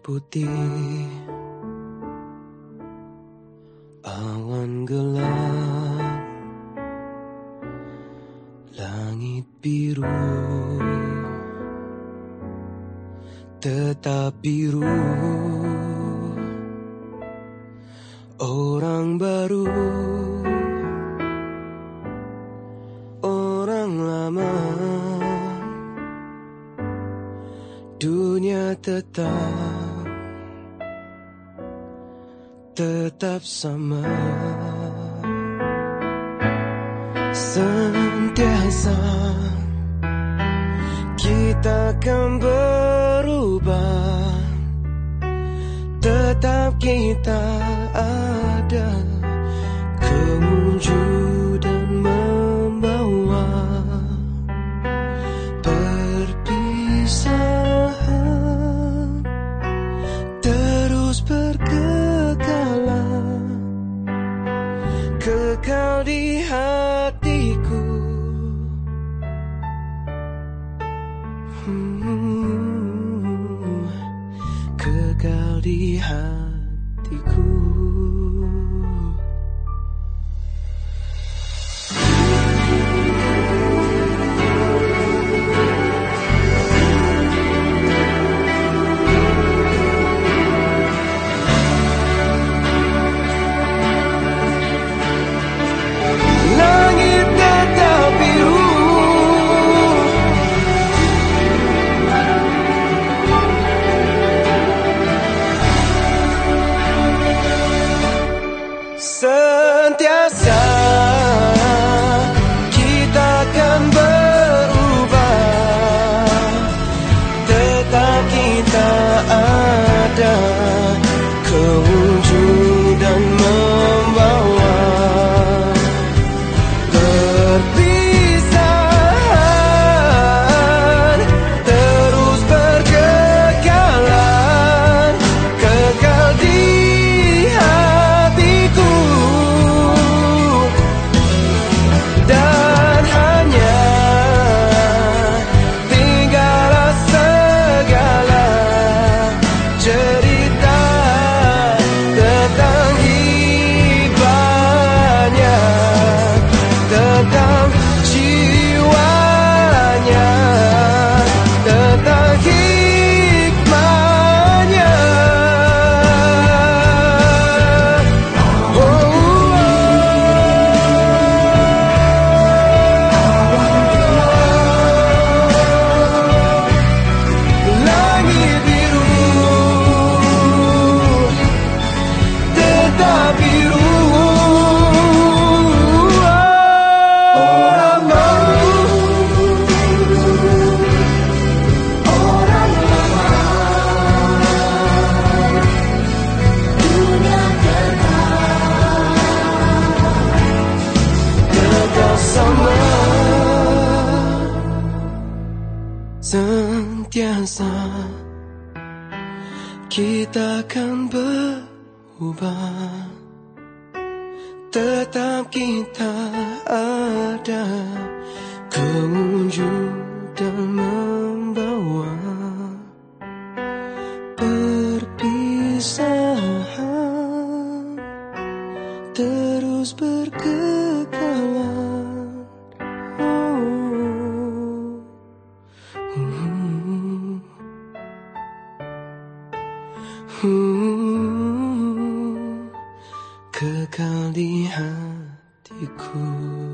putih. Awan gelap. Langit biru. Tetap biru. Orang baru. Orang lama. Dunia tetap Tetap sama. Sentiasa Kita akan berubah. Tetap kita ada Kewujudan Kekal Sentiasa kita Sentiasa kita akan berubah. Tetap kita ada Kewujudan membawa Perpisahan. Terus berkekalan 呜可考的哈啼哭